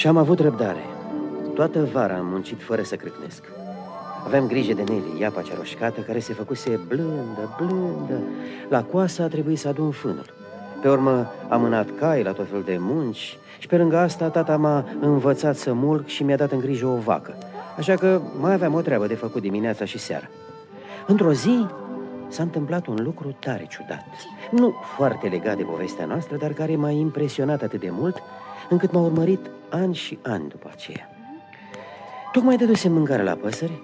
Și am avut răbdare. Toată vara am muncit fără să crâcnesc. Aveam grijă de Nelly, iapa cea roșcată, care se făcuse blândă, blândă. La coasă a trebuit să adun fânul. Pe urmă am mânat cai la tot fel de munci și pe lângă asta tata m-a învățat să mulc și mi-a dat în grijă o vacă. Așa că mai aveam o treabă de făcut dimineața și seara. Într-o zi s-a întâmplat un lucru tare ciudat. Nu foarte legat de povestea noastră, dar care m-a impresionat atât de mult încât m-a urmărit ani și ani după aceea. Tocmai dădusem mâncare la păsări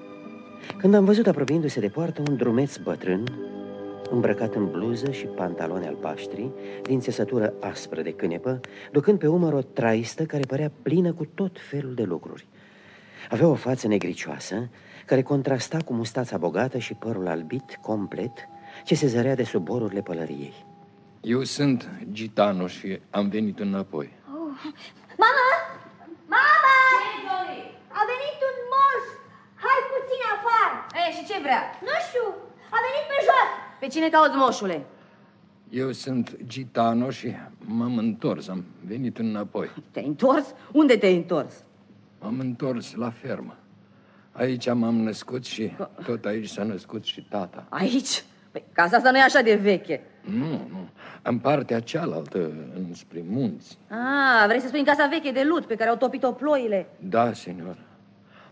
când am văzut apropiindu-se de poartă un drumeț bătrân îmbrăcat în bluză și pantaloni albaștri, din țesătură aspră de cânepă, ducând pe umăr o traistă care părea plină cu tot felul de lucruri. Avea o față negricioasă, care contrasta cu mustața bogată și părul albit, complet, ce se zărea de sub borurile pălăriei. Eu sunt Gitano și am venit înapoi. Oh. Mama! Mama! A venit un moș! Hai puțin afară! E, și ce vrea? Nu știu, a venit pe jos! Pe cine cauți, moșule? Eu sunt Gitano și m-am întors, am venit înapoi. Te-ai întors? Unde te-ai întors? M-am întors la fermă. Aici m-am născut și tot aici s-a născut și tata. Aici? Păi, casa asta nu e așa de veche. Nu, nu. În partea cealaltă, înspre munți. Ah, vrei să spui în casa veche de lut pe care au topit-o ploile? Da, senor.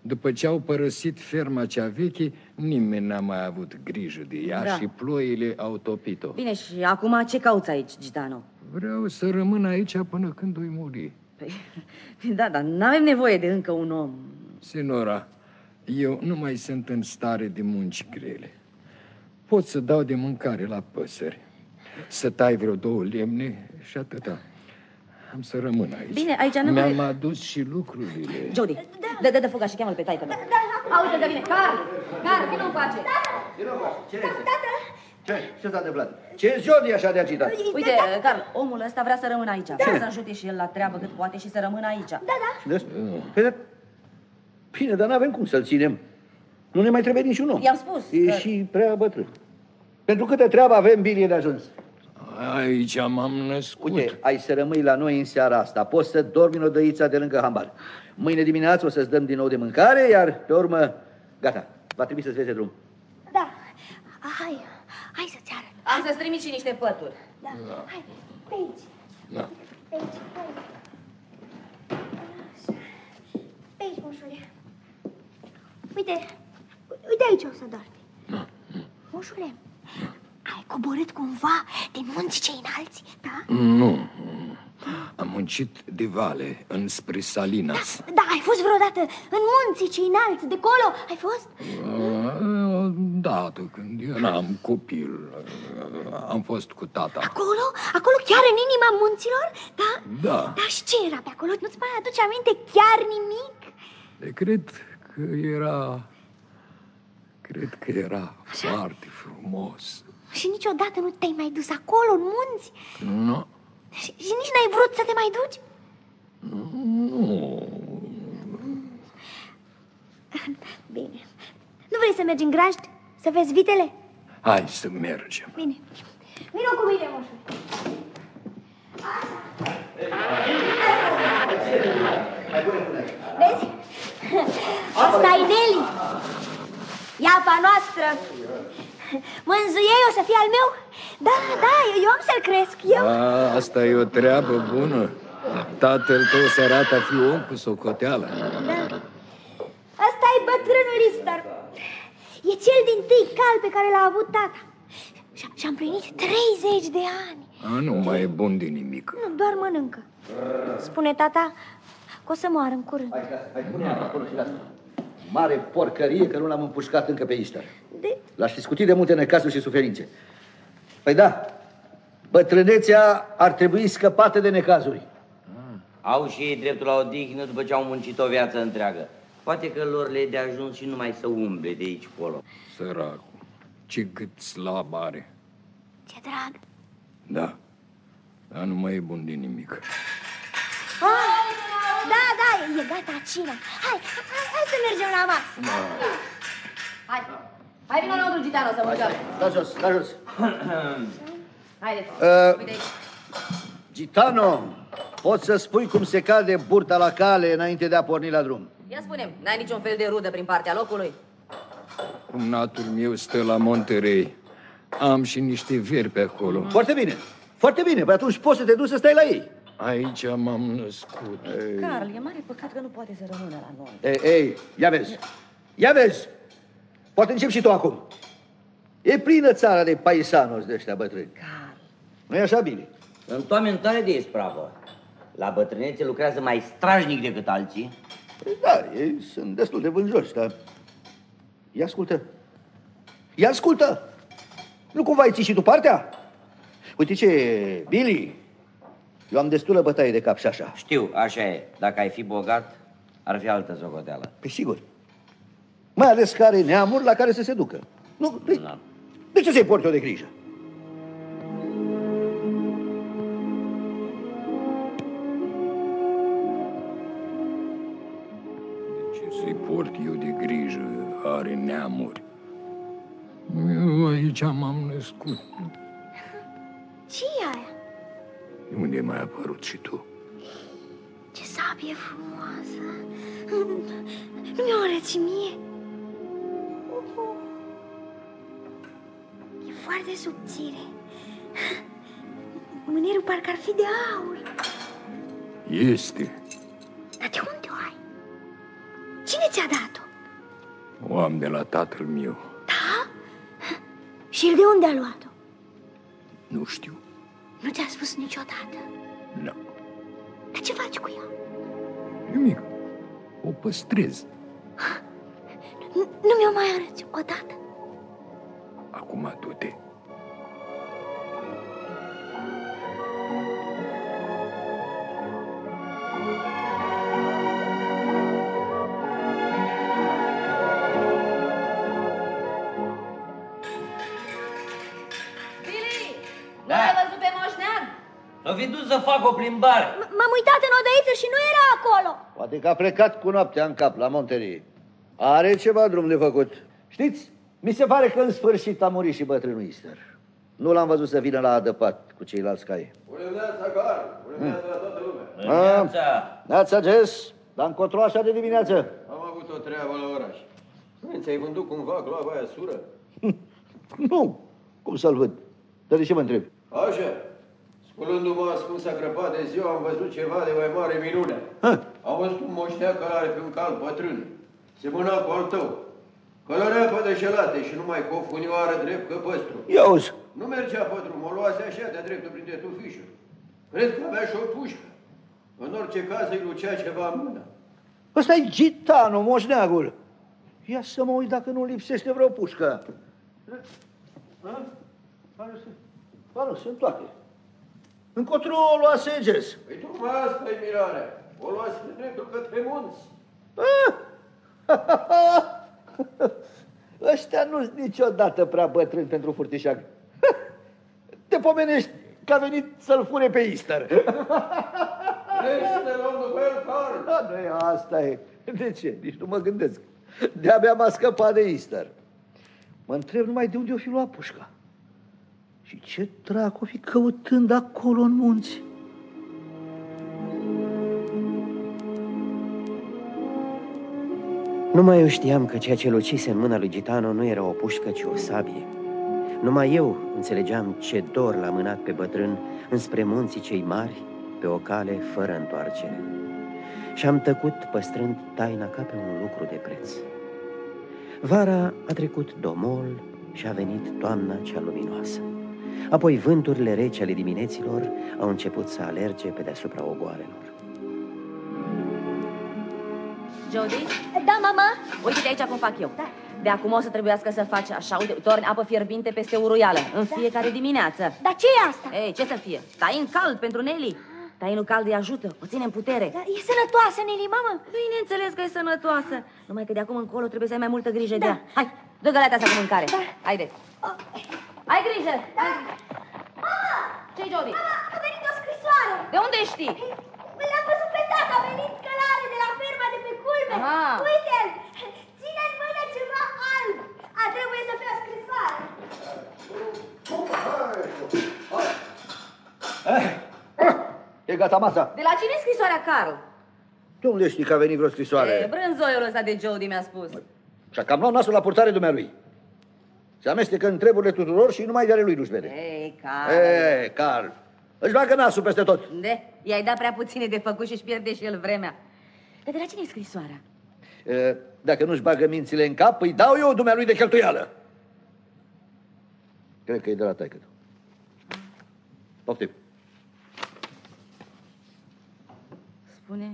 După ce au părăsit ferma cea veche, nimeni n-a mai avut grijă de ea Da. și ploile au topit-o. Bine, și acum ce cauți aici, Gitano? Vreau să rămân aici până când voi muri. Păi, da, dar nu avem nevoie de încă un om. Senora, eu nu mai sunt în stare de munci grele. Pot să dau de mâncare la păsări, să tai vreo două lemne și atâta. Am să rămân aici. Bine, aici nu Mi-am mai- adus și lucrurile. Jody, dă, dă, dă fuga și cheamă-l pe taică da, da, Auzi că vine. Carl, Carl, vină încoace. Ce este? Ce? Ce s-a întâmplat? Ce Jody așa de agitat? Uite, Carl, omul ăsta vrea să rămână aici. Vrea să ajute și el la treabă cât poate și să rămână aici. Da, da. Des... Păi, dar- Bine, dar n-avem cum să-l ținem. Nu ne mai trebuie niciun om. I-am spus E că- și prea bătrân. Pentru câtă treabă avem, bilie de ajuns. Aici m-am născut. Uite, ai să rămâi la noi în seara asta. Poți să dormi în odăița de lângă hambar. Mâine dimineață o să-ți dăm din nou de mâncare, iar pe urmă, gata, va trebui să-ți vezi de drum. Da, hai, hai să-ți arăt. Am să-ți trimit și niște pături. Da, hai, pe aici, Da. pe aici, pe aici. Pe aici, moșule. Uite, uite aici o să dormi. Moșule, ai coborât cumva din munți cei înalți, da? Nu. Am muncit de vale înspre Salinas. Da, ai fost vreodată în munții cei înalți, de colo, ai fost? Da, când eram copil, am fost cu tata. Acolo? Acolo chiar în inima munților? Da? Da. Da, și ce era pe acolo? Nu-ți mai aduce aminte chiar nimic? De cred că era... Cred că era foarte frumos. Și niciodată nu te-ai mai dus acolo, în munți? Nu, Și, și nici n-ai vrut să te mai duci? nu. Bine. Nu vrei să mergi în grajd? Să vezi vitele? Hai să mergem. Bine. Vino cu mine, moșule. Vezi? Asta e Nelly. Iapa noastră. Mânzuiei o să fie al meu? Da, da, eu, eu am să-l cresc, eu. A, asta e o treabă bună. Tatăl tău se arată a fi om cu socoteală. Da. Asta e bătrânul Lister. E cel din tâi cal pe care l-a avut tata. Și- Și-a împlinit 30 de ani. A, nu mai e bun de nimic. Nu, doar mănâncă. Spune tata că o să moară în curând. Hai, hai, pune acolo și lasă. Mare porcărie că nu l-am împușcat încă pe Easter. De... L-aș discuti de multe necazuri și suferințe. Păi da, bătrânețea ar trebui scăpată de necazuri. Au și ei dreptul la odihnă după ce au muncit o viață întreagă. Poate că lor le e de ajuns și numai să umble de aici colo. Săracul, ce gât slab are. Ce drag. Da, dar nu mai e bun de nimic. Ah, da, da, e gata cina. Hai, hai, hai să mergem la masă. Hai, hai vină înăuntru, Gitano, să mâncăm. Da jos, da jos. Haideți. Uh, Uite aici. Gitano, Poți să spui cum se cade burta la cale înainte de a porni la drum. Ia spune n-ai niciun fel de rudă prin partea locului? Cumnatul meu stă la Monterey. Am și niște veri pe acolo. Foarte bine, foarte bine. Păi atunci poți să te duci să stai la ei. Aici m-am născut. Carl, e mare păcat că nu poate să rămână la noi. Ei, ei, ia vezi, ia vezi. Poate încep și tu acum. E plină țara de paisanos de ăștia bătrâni. Carl, nu e așa, Bine? Sunt oameni tare de ispravă. La bătrânețe lucrează mai strajnic decât alții. Da, ei sunt destul de vânjoși, dar... Ia ascultă. Ia ascultă. Nu cumva ai ții și tu partea? Uite ce, Billy, eu am destulă bătaie de cap și așa. Știu, așa e. Dacă ai fi bogat, ar fi altă zogoteală. Pe sigur. Mai ales care neamuri la care să se ducă. Nu, de, Da. de ce să-i porți o de grijă? De ce să-i port eu de grijă? Are neamuri. Eu aici m-am născut. Ce e aia? Unde mai apărut și tu? Ce sabie frumoasă! Nu mi-o arăți mie? Uhu. E foarte subțire. Mânerul parcă ar fi de aur. Este. Dar de unde o ai? Cine ți-a dat-o? O am de la tatăl meu. Da? Și el de unde a luat-o? Nu știu. Nu ți-a spus niciodată. Nu. Dar ce faci cu ea? Nimic. O păstrez. Nu, nu mi-o mai arăți odată. Acum du-te. Fac o plimbare. M- M-am uitat în odăiță și nu era acolo. Poate că a plecat cu noaptea în cap la Monterie. Are ceva drum de făcut. Știți, mi se pare că în sfârșit a murit și bătrânul Easter. Nu l-am văzut să vină la adăpat cu ceilalți cai. Bună dimineața, Carl! Bună dimineața la toată lumea! Dimineața. Neața, Jess, dar încotro așa de dimineață. Am avut o treabă la oraș. Nu ți-ai vândut cumva gloaba aia sură? Nu, cum să-l văd? Dar de ce mă întreb? Așa. Sculându-mă ascuns a crăpat de ziua, am văzut ceva de mai mare minune. Ha, Am văzut un moșneac care are pe un cal bătrân. Semăna cu al tău. Călărea pe deșelate și numai cu o funioară drept căpăstru. ia auzi, Nu mergea pe drum, o luase așa de-a dreptul printre tufișuri. Cred că avea și o pușcă. În orice caz îi lucea ceva în mână. ăsta e gitanul, moșneagul. Ia să mă uit dacă nu lipsește vreo pușcă. Ha? Pare să... Pare, sunt toate. Încotro o luase Jess. Păi tocmai asta e mirarea. O luase de dreptul către munți. Ăștia nu sunt niciodată prea bătrâni pentru furtișag. Te pomenești că a venit să-l fure pe Easter. Vrei să ne luăm după el, Carl? Da, nu e, asta e. De ce? Nici nu mă gândesc. De-abia m-a scăpat de Easter. Mă întreb numai de unde o fi luat pușca. Și ce dracu o fi căutând acolo în munți? Numai eu știam că ceea ce lucise în mâna lui Gitano nu era o pușcă, ci o sabie. Numai eu înțelegeam ce dor l-a mânat pe bătrân înspre munții cei mari, pe o cale fără întoarcere. Și am tăcut păstrând taina ca pe un lucru de preț. Vara a trecut domol și a venit toamna cea luminoasă. Apoi vânturile reci ale dimineților au început să alerge pe deasupra ogoarelor. Jody, Da, mama? uite-te aici cum fac eu. De acum o să trebuiască să faci așa, uite, torni apă fierbinte peste uruială, în fiecare dimineață. Dar ce e asta? Ei, ce să fie? Stai în cald pentru Nelly. Tainul cald îi ajută, o ține în putere. Dar e sănătoasă, Nelly, mamă? Bineînțeles că e sănătoasă. Numai că de acum încolo trebuie să ai mai multă grijă de Da. ea. Hai, dă găleata asta cu mâncare. Da. Haide. Oh, Ai grijă. Da. Ce-i, Jody? Mama, a venit o scrisoare. De unde știi? L-am văzut pe tata, a venit călare de la ferma de pe culme. Aha. Uite-l, ține în mână ceva alb. A trebuie să fie o scrisoare. E gata masa? De la cine e scrisoarea, Carl? De unde știi că a venit vreo scrisoare? E, brânzoiul ăsta de Jody mi-a spus. Și-a cam luat nasul la purtare dumnealui. Se amestecă în treburile tuturor și numai de ale lui nu-și vede. Ei, Carl. E, Carl, își bagă nasul peste tot. De? I-ai dat prea puține de făcut și își pierde și el vremea. Dar de la cine e scrisoarea? E, dacă nu-și bagă mințile în cap, îi dau eu dumnealui de cheltuială. Cred că e de la taică Poftim. Spune,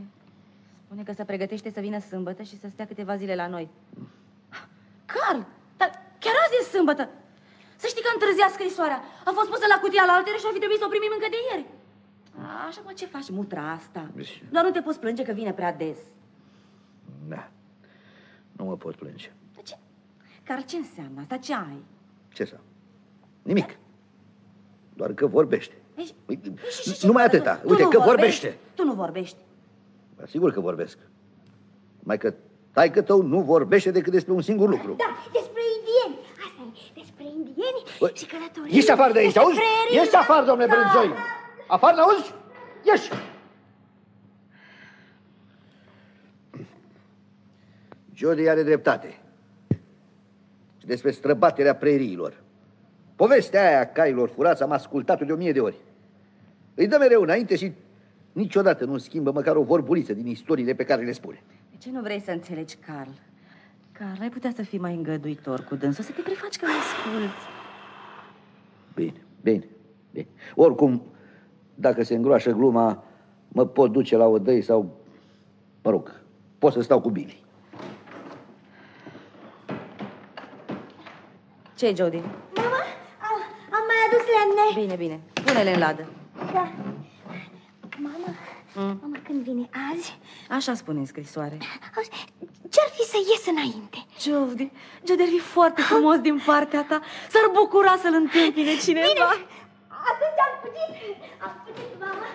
spune că se pregătește să vină sâmbătă și să stea câteva zile la noi. Carl, dar chiar azi e sâmbătă. Să știi că întârzia scrisoarea. A fost pusă la cutia la altere și ar fi trebuit să o primim încă de ieri. Așa mă, ce faci, mutra asta? Doar nu te poți plânge că vine prea des. Da. Nu mă pot plânge. Dar ce? Carl, ce înseamnă asta? Ce ai? Ce să? Nimic. Doar că vorbește. Ești, Uite, și, și, ce numai vorbești? atâta. Tu Uite, nu că vorbești. vorbește. Tu nu vorbești. Sigur că vorbesc. Mai că taică tău nu vorbește decât despre un singur lucru. Da, despre indieni. Asta e, despre indieni Bă, și călătorii. Ieși afară de aici, despre auzi? prerii. Ieși afară, domnule Da. Brânzoi! Afară, auzi? Ieși! Jody are dreptate. Și despre străbaterea preriilor. Povestea aia a cailor furați am ascultat-o de o mie de ori. Îi dă mereu înainte și niciodată nu schimbă măcar o vorbuliță din istoriile pe care le spune. De ce nu vrei să înțelegi, Carl? Carl, ai putea să fii mai îngăduitor cu dânsul, să te prefaci că mă asculți. Bine, bine, bine. Oricum, dacă se îngroașă gluma, mă pot duce la odăi sau, mă rog, pot să stau cu Billy. ce Jody? Mama, am, am mai adus lemne. Bine, bine. Pune-le în ladă. Da. Mama, Mm. mama, când vine azi, Așa spune în scrisoare. auzi, ce-ar fi să ies înainte? Jody, Jody ar fi foarte frumos din partea ta. S-ar bucura să-l întâmpine cineva. Bine, atunci am fugit, am fugit, mama.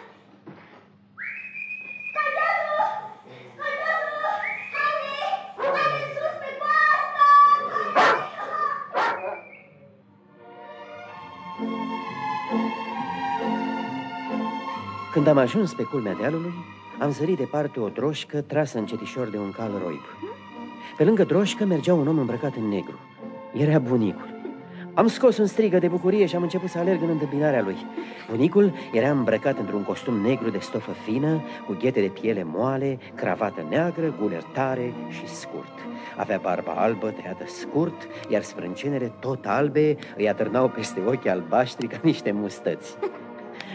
Când am ajuns pe culmea dealului, am zărit departe o droșcă trasă încetișor de un cal roib. Pe lângă droșcă mergea un om îmbrăcat în negru. Era bunicul. Am scos un strigă de bucurie și am început să alerg în întâmpinarea lui. Bunicul era îmbrăcat într-un costum negru de stofă fină, cu ghete de piele moale, cravată neagră, guler tare și scurt. Avea barba albă tăiată scurt, iar sprâncenele tot albe îi atârnau peste ochii albaștri ca niște mustăți.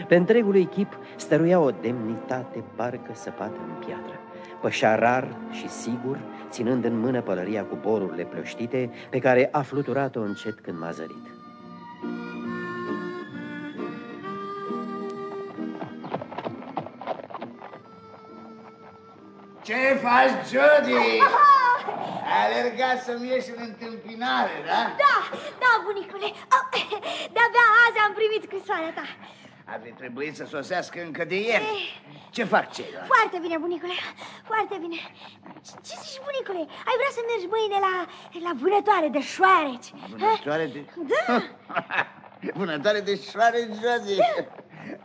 Pe întregul echip stăruia o demnitate parcă săpată în piatră. Pășea rar și sigur, ținând în mână pălăria cu borurile plăștite, pe care a fluturat-o încet când m-a zărit. Ce faci, Jody? Ai alergat să-mi ieși în întâmpinare, da? Da, da, bunicule. Oh, de-abia azi am primit scrisoarea ta. Ar fi trebuit să sosească încă de ieri. Ce fac ceilalți? Foarte bine, bunicule, foarte bine. Ce, ce zici, bunicule? Ai vrea să mergi mâine la, la vânătoare de șoareci? Vânătoare de... Da. Vânătoare de șoare, Jody.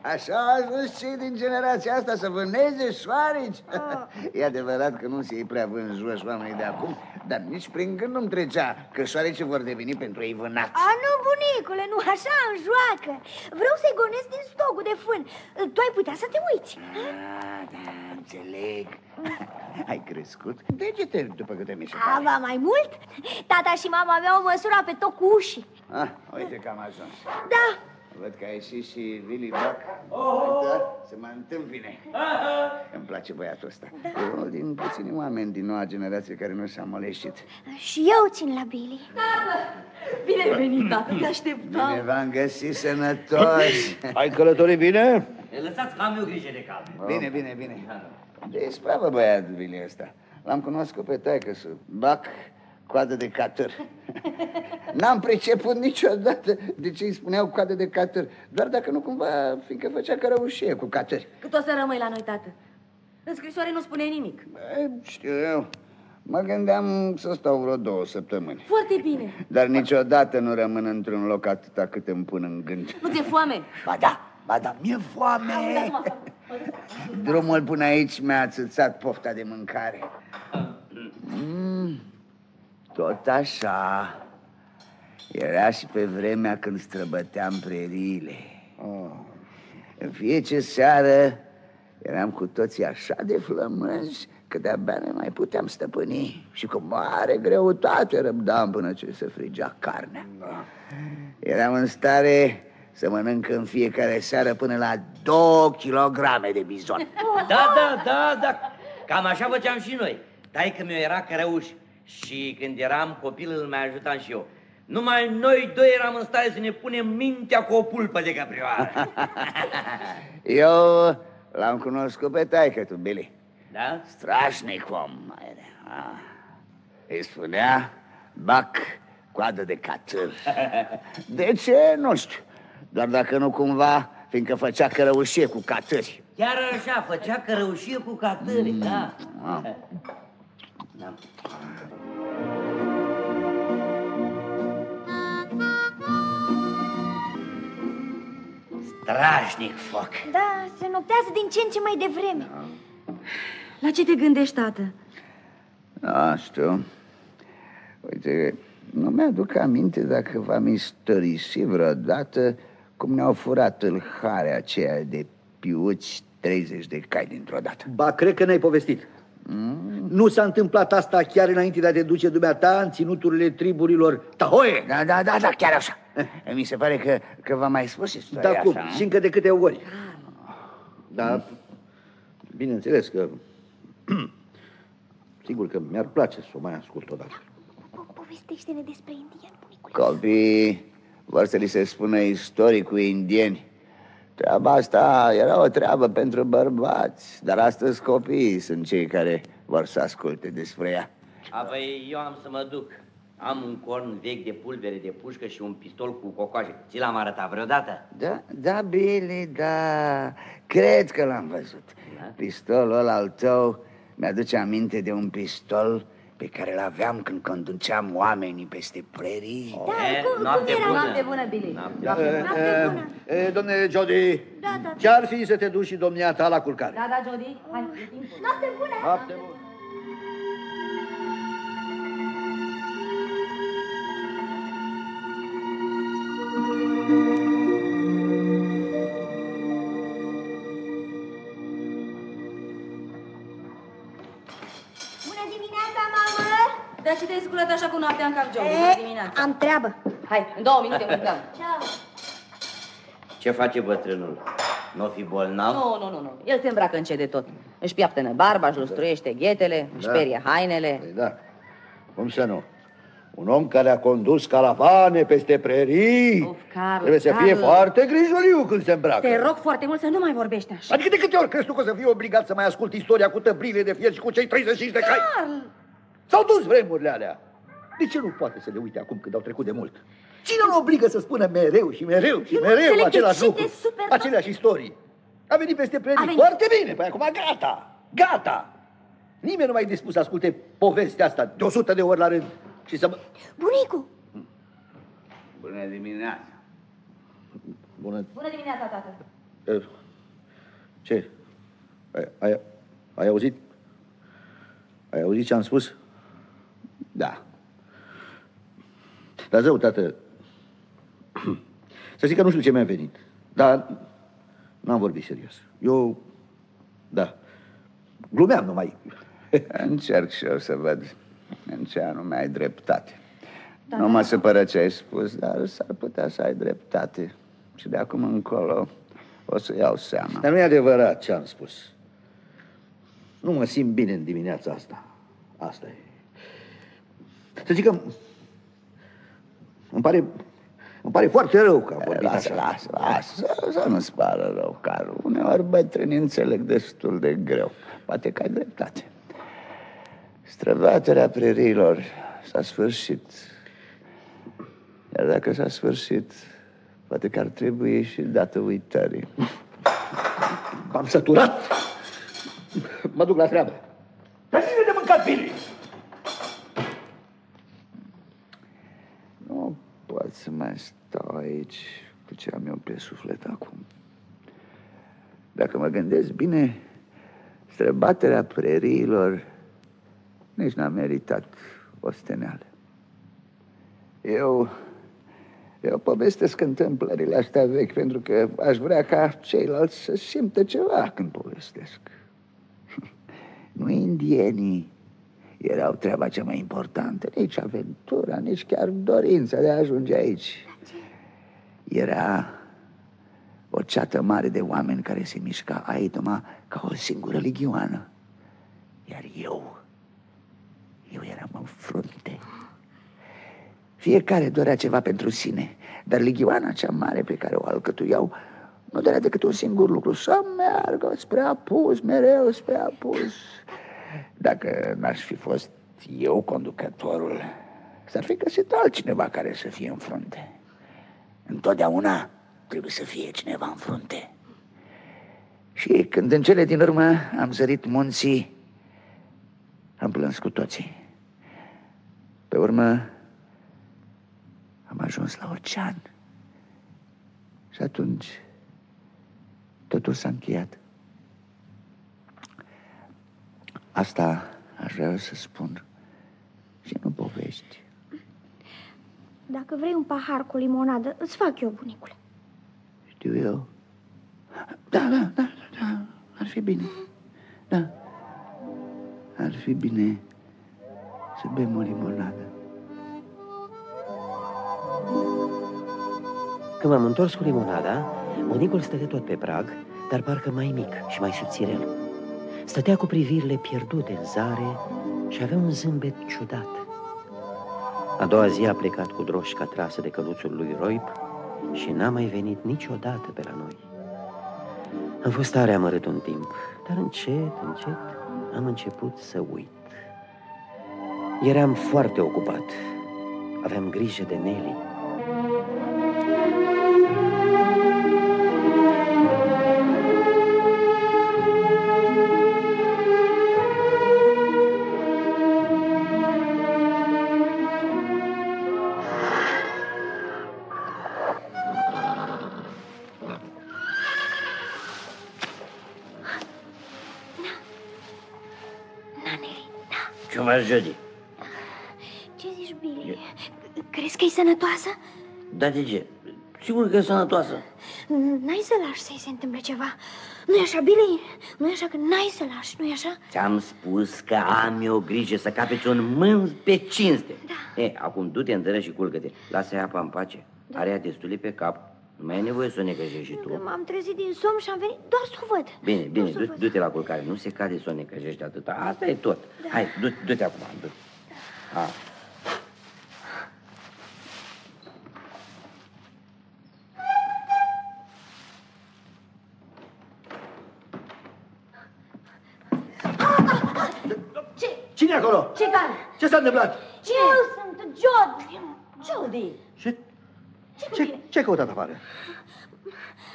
Așa au ajuns cei din generația asta să vâneze șoareci. E adevărat că nu se iei prea vânjoși oamenii de acum, dar nici prin gând nu-mi trecea că șoarece vor deveni pentru ei vânați. A, nu, bunicule, nu așa în joacă. Vreau să-i gonesc din stocul de fân. Tu ai putea să te uiți. Ah, da, înțeleg. Ai crescut degete după câte mi se A, pare. ba, mai mult? Tata și mama aveau măsura pe tot cu ușii. Ah, uite că am ajuns. Da, Văd că a ieșit și Willy Buck. Da, să mă întâmpine. Îmi place băiatul ăsta. E unul din puțini oameni din noua generație care nu s-a moleșit. și eu țin la Billy. Bine ai venit, tată, te așteptam. Bine v-am găsit sănătoși. Ai călătorit bine? Lăsați că am eu grijă de cal. Bine, bine, bine. De spravă băiat Willy ăsta. L-am cunoscut pe taică Buck, coadă de catâr. N-am priceput niciodată de ce îi spuneau coadă de catâr. Doar dacă nu cumva, fiindcă făcea cărăușie cu catâri. Cât o să rămâi la noi, tată? În scrisoare nu spune nimic. Bă, știu eu. Mă gândeam să stau vreo două săptămâni. Foarte bine. Dar niciodată nu rămân într-un loc atâta cât îmi pun în gând. Nu ți-e foame? Ba da, ba da, mi-e foame. Auzi, acum, Drumul până aici mi-a atâțat pofta de mâncare. Mm, tot așa. Era și pe vremea când străbăteam preriile. Oh. În fiecare seară eram cu toții așa de flămânzi că de-abia ne mai puteam stăpâni și cu mare greutate răbdam până ce se frigea carnea. Da. Eram în stare să mănânc în fiecare seară până la 2 kilograme de bizon. Da, da, da, da, cam așa făceam și noi. Dai că mi era cărăuș și când eram copil îl mai ajutam și eu. Numai noi doi eram în stare să ne punem mintea cu o pulpă de caprioară. eu l-am cunoscut pe taică tu, Billy. Da? Strașnic om. Ah. Îi spunea bac coadă de catâr. De ce? Nu știu. Doar dacă nu cumva, fiindcă făcea cărăușie cu catâri. Chiar așa, făcea cărăușie cu catâri, mm. da. Ah. Da. Strașnic foc. Da, se noptează din ce în ce mai devreme. Da. La ce te gândești, tată? Da, știu. Uite, nu mi-aduc aminte dacă v-am istorisit vreodată cum ne-au furat tâlharea aceea de piuți 30 de cai dintr-o dată. Ba, cred că ne-ai povestit. Mm. Nu s-a întâmplat asta chiar înainte de a te duce dumneata în ținuturile triburilor Tahoe? Da, da, da, da, chiar așa. Mi se pare că, că v-am mai spus istoria Da, cum? Și încă de câte ori. Da, bineînțeles că Sigur că mi-ar place să o mai ascult odată. Povestește-ne despre indieni, bunicule. Copii vor să li se spună istorii cu indieni. Treaba asta era o treabă pentru bărbați, dar astăzi copiii sunt cei care vor să asculte despre ea. Apoi eu am să mă duc. Am un corn vechi de pulbere de pușcă și un pistol cu cocoaje. Ți l-am arătat vreodată? Da, da, Billy, da. Cred că l-am văzut. Da? Pistolul ăla al tău mi-aduce aminte de un pistol pe care îl aveam când conduceam oamenii peste prerii. Da, cum, noapte cum era? Bună. Noapte bună, Billy. Noapte, noapte, noapte bună. E, e, domne Jody, da, da, ce-ar fi să te duci și domnia ta la culcare? Da, da, Jody, hai, e timpul. Noapte bună! Noapte bună! Noaptea în cap, John? E, dimineața. am treabă. Hai, în două minute mâncăm. Ciao. Ce face bătrânul? Nu fi bolnav? Nu, nu, nu, nu. El se îmbracă încet de tot. Își piaptănă barba, își lustruiește ghetele, da. își perie hainele. Păi da. Cum să nu? Un om care a condus caravane peste prerii Uf, Carl, Trebuie să Carl. fie foarte grijoliu când se îmbracă Te rog foarte mult să nu mai vorbești așa Adică de câte ori crezi tu că să fii obligat să mai ascult istoria cu tăbrile de fier și cu cei 35 de cai? Carl! S-au dus vremurile alea. De ce nu poate să le uite acum când au trecut de mult? Cine îl obligă să spună mereu și mereu și Eu mereu același lucru, super... aceleași istorii? A venit peste predii. Foarte bine, păi acum gata, gata. Nimeni nu mai e dispus să asculte povestea asta de 100 de ori la rând și să mă... Bunicu! Bună dimineața! Bună... Bună dimineața, tată! Ce? Ai, ai, ai auzit? Ai auzit ce am spus? Da. Dar zău, tată, să zic că nu știu ce mi-a venit, dar n-am vorbit serios. Eu, da, glumeam numai. Încerc și eu să văd în ce anume ai dreptate. Da, nu mă supără ce ai spus, dar s-ar putea să ai dreptate. Și de acum încolo o să iau seama. Dar nu e adevărat ce am spus. Nu mă simt bine în dimineața asta. Asta e. Să zic că îmi pare, îmi pare foarte rău că am vorbit lasă, așa. Lasă, lasă, să nu-ți pară rău, Carl. Uneori bătrânii înțeleg destul de greu. Poate că ai dreptate. Străbaterea preriilor s-a sfârșit. Iar dacă s-a sfârșit, poate că ar trebui și dată uitării. M-am săturat. Mă duc la treabă. Dar cine de mâncat, Billy? Nu pot să mai stau aici cu ce am eu pe suflet acum. De dacă mă gândesc bine, străbaterea preriilor nici n-a meritat o steneală. Eu, eu povestesc întâmplările astea vechi pentru că aș vrea ca ceilalți să simtă ceva când povestesc. Nu indienii erau treaba cea mai importantă, nici aventura, nici chiar dorința de a ajunge aici. Era o ceată mare de oameni care se mișca aitoma ca o singură ligioană. Iar eu, eu eram în frunte. Fiecare dorea ceva pentru sine, dar ligioana cea mare pe care o alcătuiau nu dorea decât un singur lucru, să meargă spre apus, mereu spre apus. Dacă n-aș fi fost eu conducătorul, s-ar fi găsit altcineva care să fie în frunte. Întotdeauna trebuie să fie cineva în frunte. Și când în cele din urmă am zărit munții, am plâns cu toții. Pe urmă am ajuns la ocean. Și atunci totul s-a încheiat. Asta aș vrea să spun și nu povești. Dacă vrei un pahar cu limonadă, îți fac eu, bunicule. Știu eu. Da, da, da, da, da. Ar fi bine. Da. Ar fi bine să bem o limonadă. Când m-am întors cu limonada, bunicul stătea tot pe prag, dar parcă mai mic și mai subțirel. Stătea cu privirile pierdute în zare și avea un zâmbet ciudat. A doua zi a plecat cu droșca trasă de căluțul lui Roip și n-a mai venit niciodată pe la noi. Am fost tare amărât un timp, dar încet, încet am început să uit. Eram foarte ocupat. Aveam grijă de Nelly. Ce mai Jody? Ce zici, Billy? Crezi că e sănătoasă? Da, de ce? Sigur că e sănătoasă. N-ai să lași să-i se întâmple ceva. Nu-i așa, Billy? Nu-i așa că n-ai să lași, nu-i așa? Ți-am spus că am eu grijă să capeți un mânz pe cinste. Da. E, acum du-te în și culcă-te. Lasă-i apa în pace. Da. Are ea destule pe cap. Nu mai e nevoie să o necăjești și tu. M-am trezit din somn și am venit doar să o văd. Bine, bine, Doar să o du- văd. du-te la culcare. Nu se cade să o necăjești atâta. Asta e tot. Da. Hai, du- du-te acum. Du A. Ce? Cine e acolo? Ce care? Ce s-a întâmplat? Cine? Eu sunt Jody. Jody. Ce, ce, ce ai căutat afară?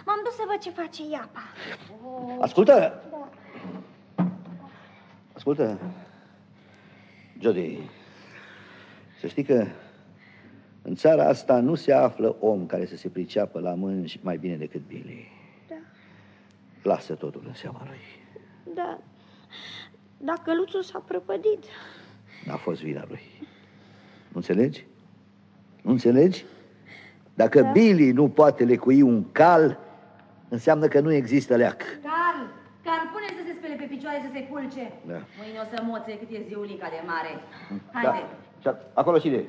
M-am dus să văd ce face iapa. Ascultă! Ascultă, Jody, să știi că în țara asta nu se află om care să se priceapă la mânci mai bine decât Billy. Da. Lasă totul în seama lui. Da. Dacă căluțul s-a prăpădit. N-a fost vina lui. Nu înțelegi? Nu înțelegi? Dacă Billy nu poate lecui un cal, înseamnă că nu există leac. Carl, Carl, pune să se spele pe picioare să se culce. Da. Mâine o să moțe cât e ziulica de mare. Da. Haide. Și a- acolo cine e?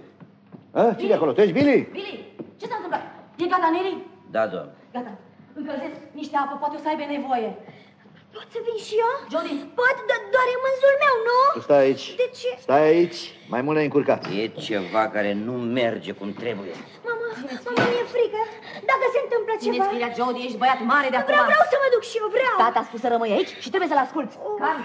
A? Cine e acolo? Tu ești Billy? Billy, ce s-a întâmplat? E gata, Nelly? Da, doamne. Gata. Încălzesc niște apă, poate o să aibă nevoie. Pot să vin și eu? Jody. Pot, dar doar e mânzul meu, nu? Tu stai aici. De ce? Stai aici. Mai mult ne-ai încurcat. E ceva care nu merge cum trebuie. Mama, mama, mi-e frică. Dacă se întâmplă Ține ceva... firea, Jody, ești băiat mare de acum. Vreau, vreau să mă duc și eu, vreau. Tata a spus să rămâi aici și trebuie să-l asculți. Carl,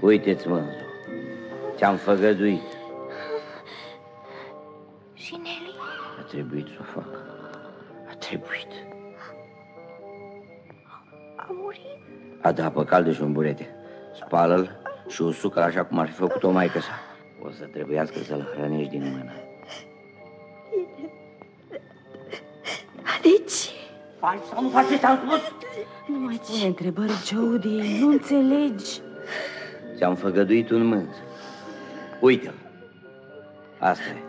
Uite-ți mânzul. Ți-am făgăduit. Trebuit să o fac. A trebuit. murit? Adapă caldă și un burete. Spală-l și usucă așa cum ar fi făcut-o maică sa. O să trebuiască să-l hrănești din mână. De ce? Faci sau nu faci ce ți-am spus? Nu mai pune întrebări, Jody, nu înțelegi. Ți-am făgăduit un mânz. Uite-l. Asta e.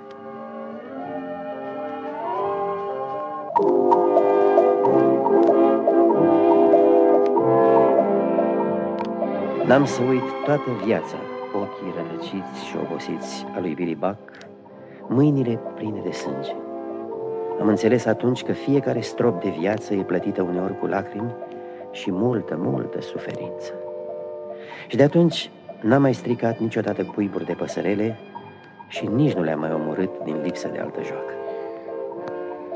N-am să uit toată viața ochii rătăciți și obosiți a lui Billy Buck, mâinile pline de sânge. Am înțeles atunci că fiecare strop de viață e plătită uneori cu lacrimi și multă, multă suferință. Și de atunci n-am mai stricat niciodată cuiburi de păsărele și nici nu le-am mai omorât din lipsă de altă joacă.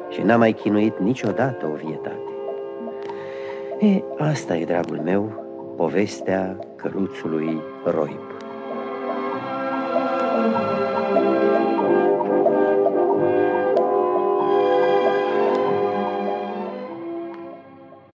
Și n-am mai chinuit niciodată o vietate. E, asta e, dragul meu, povestea căruțului Roip.